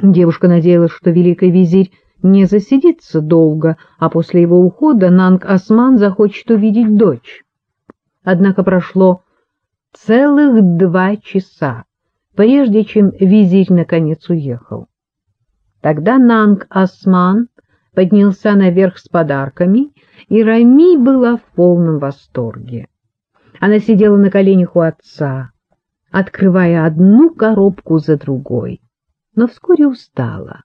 Девушка надеялась, что великий визирь не засидится долго, а после его ухода Нанг-Осман захочет увидеть дочь. Однако прошло целых два часа, прежде чем визирь наконец уехал. Тогда Нанг-Осман поднялся наверх с подарками, и Рами была в полном восторге. Она сидела на коленях у отца, открывая одну коробку за другой, но вскоре устала.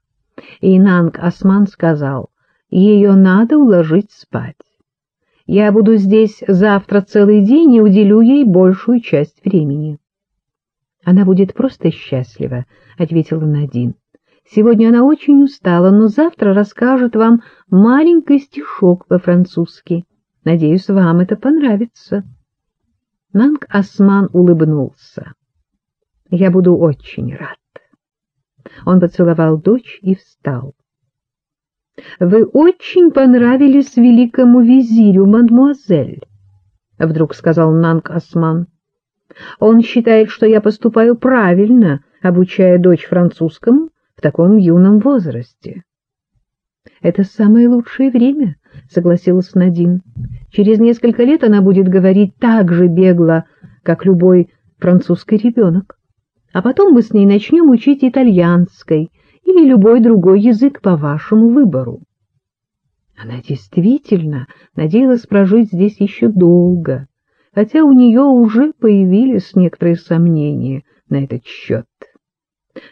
И Нанг-Осман сказал, ее надо уложить спать. Я буду здесь завтра целый день и уделю ей большую часть времени. — Она будет просто счастлива, — ответила Надин. — Сегодня она очень устала, но завтра расскажет вам маленький стишок по-французски. Надеюсь, вам это понравится. Нанг Осман улыбнулся. — Я буду очень рад. Он поцеловал дочь и встал. — Вы очень понравились великому визирю, мадмуазель, — вдруг сказал Нанг Осман. — Он считает, что я поступаю правильно, обучая дочь французскому в таком юном возрасте. — Это самое лучшее время, — согласилась Надин. — Через несколько лет она будет говорить так же бегло, как любой французский ребенок. А потом мы с ней начнем учить итальянской или любой другой язык по вашему выбору. Она действительно надеялась прожить здесь еще долго, хотя у нее уже появились некоторые сомнения на этот счет.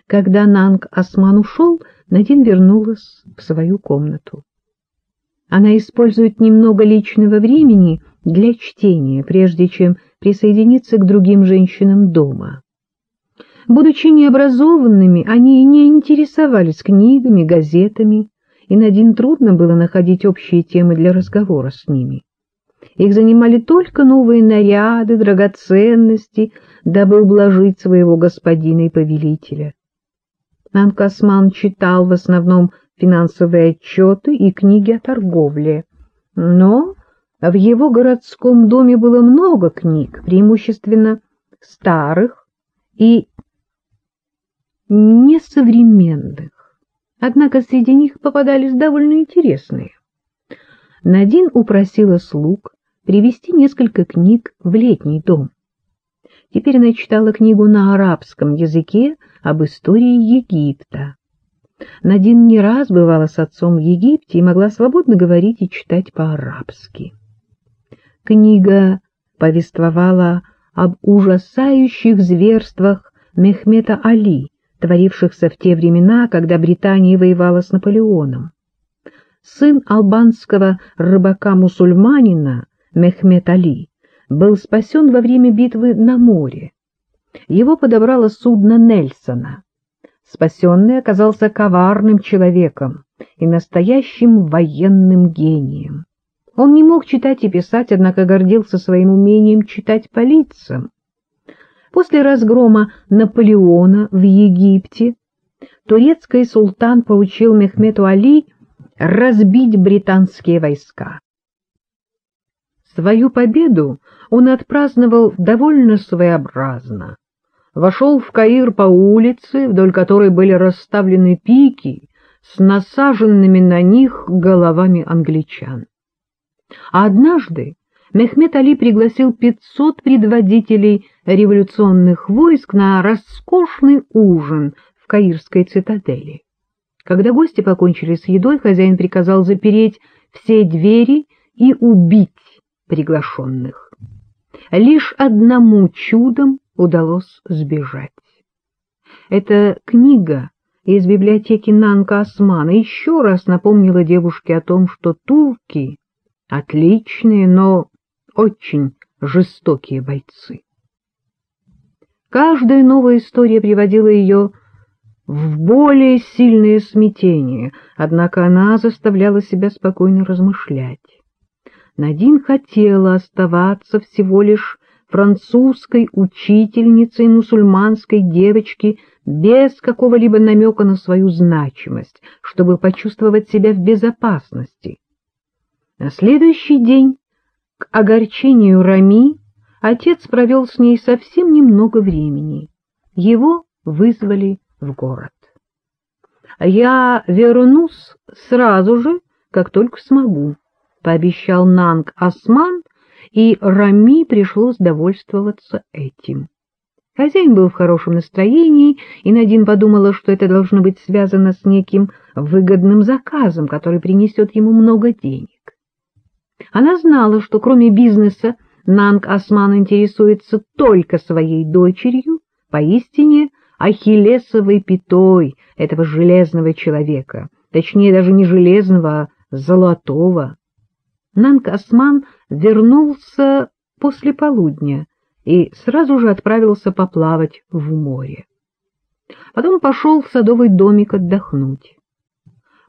Когда Нанг Осман ушел, Надин вернулась в свою комнату. Она использует немного личного времени для чтения, прежде чем присоединиться к другим женщинам дома. Будучи необразованными, они не интересовались книгами, газетами, и Надин трудно было находить общие темы для разговора с ними. Их занимали только новые наряды, драгоценности, дабы ублажить своего господина и повелителя. Нанкасман читал в основном финансовые отчеты и книги о торговле, но в его городском доме было много книг, преимущественно старых и несовременных, однако среди них попадались довольно интересные. Надин упросила слуг привезти несколько книг в летний дом. Теперь она читала книгу на арабском языке об истории Египта. Надин не раз бывала с отцом в Египте и могла свободно говорить и читать по-арабски. Книга повествовала об ужасающих зверствах Мехмета Али, творившихся в те времена, когда Британия воевала с Наполеоном. Сын албанского рыбака-мусульманина Мехмед Али был спасен во время битвы на море. Его подобрало судно Нельсона. Спасенный оказался коварным человеком и настоящим военным гением. Он не мог читать и писать, однако гордился своим умением читать по лицам. После разгрома Наполеона в Египте турецкий султан поручил Мехмету Али разбить британские войска. Свою победу он отпраздновал довольно своеобразно. Вошел в Каир по улице, вдоль которой были расставлены пики с насаженными на них головами англичан. А однажды Мехмед Али пригласил 500 предводителей революционных войск на роскошный ужин в Каирской цитадели. Когда гости покончили с едой, хозяин приказал запереть все двери и убить приглашенных. Лишь одному чудом удалось сбежать. Эта книга из библиотеки Нанка Османа еще раз напомнила девушке о том, что турки — отличные, но очень жестокие бойцы. Каждая новая история приводила ее в более сильное смятение, однако она заставляла себя спокойно размышлять. Надин хотела оставаться всего лишь французской учительницей мусульманской девочки без какого-либо намека на свою значимость, чтобы почувствовать себя в безопасности. На следующий день к огорчению Рами отец провел с ней совсем немного времени. Его вызвали в город. Я вернусь сразу же, как только смогу, — пообещал Нанг Осман, и Рами пришлось довольствоваться этим. Хозяин был в хорошем настроении, и Надин подумала, что это должно быть связано с неким выгодным заказом, который принесет ему много денег. Она знала, что кроме бизнеса Нанг Осман интересуется только своей дочерью, поистине ахиллесовой пятой этого железного человека, точнее даже не железного, а золотого. Нанг Осман вернулся после полудня и сразу же отправился поплавать в море. Потом пошел в садовый домик отдохнуть.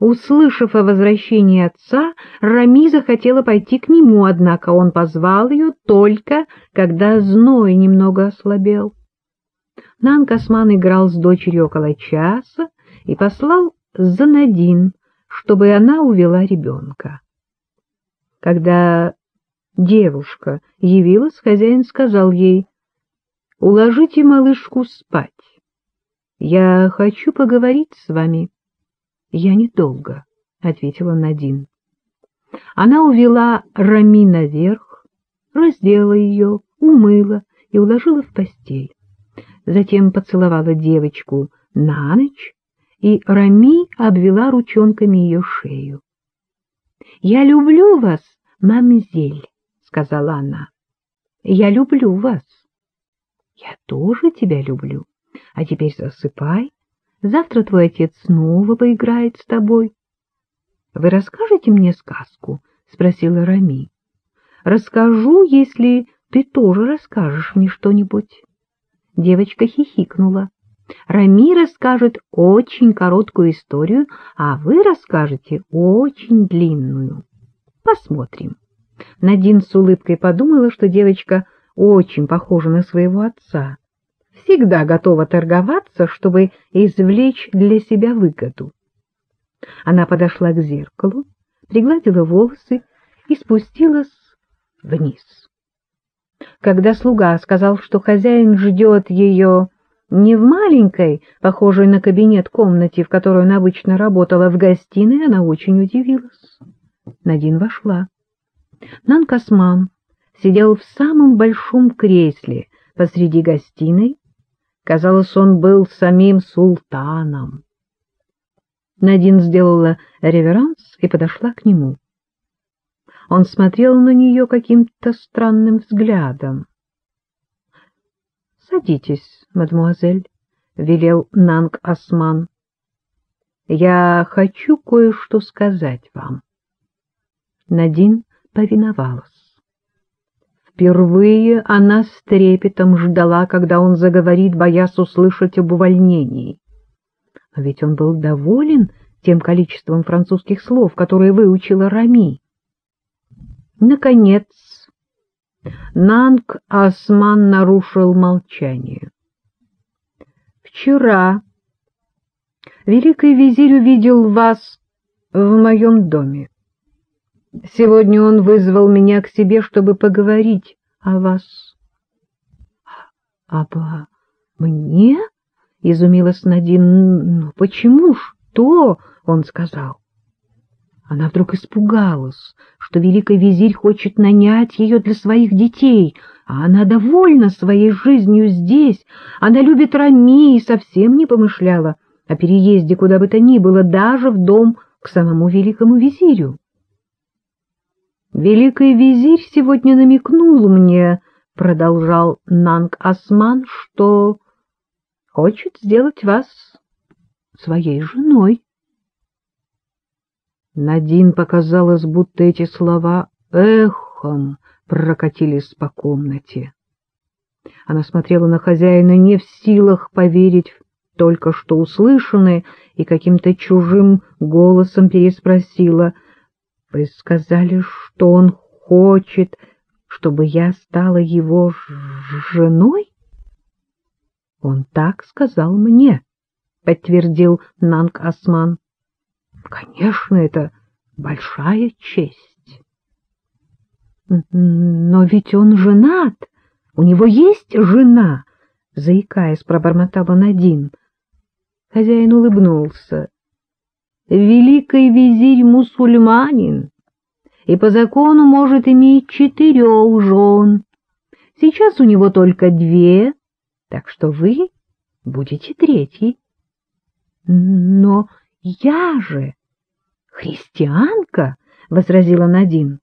Услышав о возвращении отца, Рами захотела пойти к нему, однако он позвал ее только, когда зной немного ослабел. Нанг Осман играл с дочерью около часа и послал за Надин, чтобы она увела ребенка. Когда девушка явилась, хозяин сказал ей, «Уложите малышку спать. Я хочу поговорить с вами». «Я недолго», — ответила Надин. Она увела Рами наверх, раздела ее, умыла и уложила в постель. Затем поцеловала девочку на ночь, и Рами обвела ручонками ее шею. — Я люблю вас, мамзель, — сказала она. — Я люблю вас. — Я тоже тебя люблю. А теперь засыпай. Завтра твой отец снова поиграет с тобой. — Вы расскажете мне сказку? — спросила Рами. — Расскажу, если ты тоже расскажешь мне что-нибудь. Девочка хихикнула. Рами расскажет очень короткую историю, а вы расскажете очень длинную. Посмотрим. Надин с улыбкой подумала, что девочка очень похожа на своего отца. Всегда готова торговаться, чтобы извлечь для себя выгоду. Она подошла к зеркалу, пригладила волосы и спустилась вниз. Когда слуга сказал, что хозяин ждет ее не в маленькой, похожей на кабинет комнате, в которой она обычно работала, в гостиной, она очень удивилась. Надин вошла. Нанкасман сидел в самом большом кресле посреди гостиной. Казалось, он был самим султаном. Надин сделала реверанс и подошла к нему. Он смотрел на нее каким-то странным взглядом. — Садитесь, мадемуазель, — велел Нанг Осман. — Я хочу кое-что сказать вам. Надин повиновалась. Впервые она с трепетом ждала, когда он заговорит, боясь услышать об увольнении. Но ведь он был доволен тем количеством французских слов, которые выучила Рами. Наконец, Нанг Осман нарушил молчание. «Вчера великий визирь увидел вас в моем доме. Сегодня он вызвал меня к себе, чтобы поговорить о вас». «Обо мне?» — изумилась Надин. «Ну, почему? Что?» — он сказал. Она вдруг испугалась, что великий визирь хочет нанять ее для своих детей, а она довольна своей жизнью здесь, она любит Рами и совсем не помышляла о переезде куда бы то ни было, даже в дом к самому великому визирю. «Великий визирь сегодня намекнул мне, — продолжал Нанг Осман, — что хочет сделать вас своей женой. Надин показалось, будто эти слова эхом прокатились по комнате. Она смотрела на хозяина не в силах поверить в только что услышанное и каким-то чужим голосом переспросила. — Вы сказали, что он хочет, чтобы я стала его женой? — Он так сказал мне, — подтвердил Нанг Осман. Конечно, это большая честь. Но ведь он женат, у него есть жена, заикаясь, пробормотала Надин. Хозяин улыбнулся. Великий визирь мусульманин и по закону может иметь четырех жен. Сейчас у него только две, так что вы будете третьей. Но я же христианка, — возразила Надин.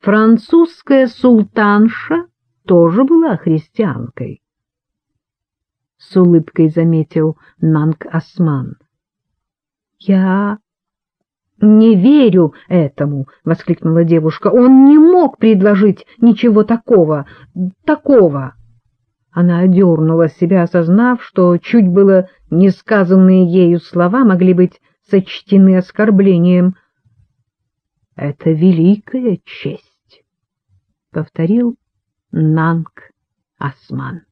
Французская султанша тоже была христианкой. С улыбкой заметил Нанг Осман. — Я не верю этому, — воскликнула девушка. — Он не мог предложить ничего такого, такого. Она одернула себя, осознав, что чуть было несказанные ею слова могли быть сочтены оскорблением. — Это великая честь, — повторил Нанг Осман.